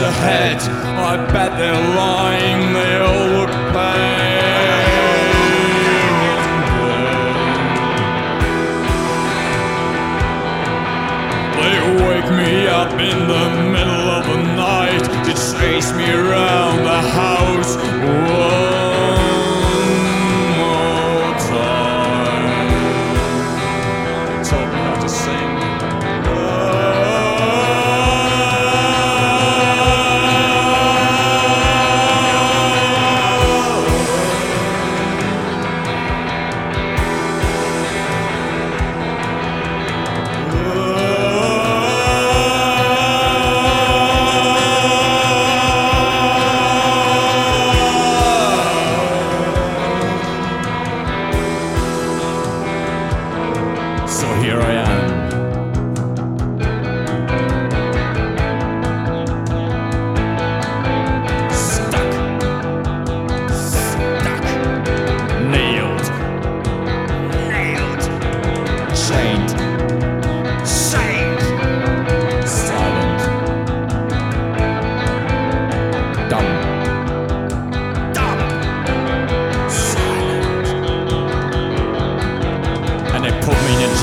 ahead. I bet they're lying.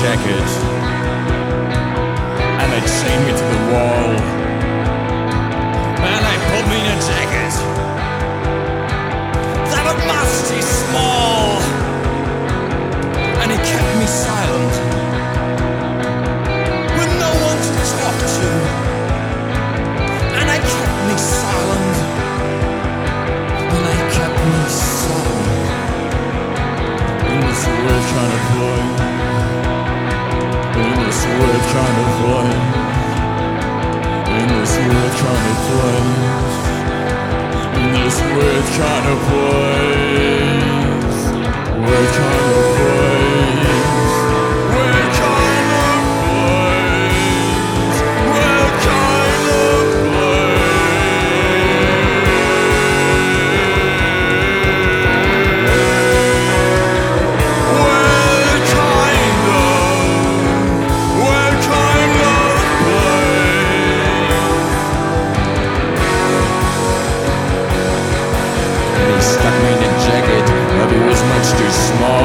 decades. electronic flames in this electronic flames in this electronic flames small.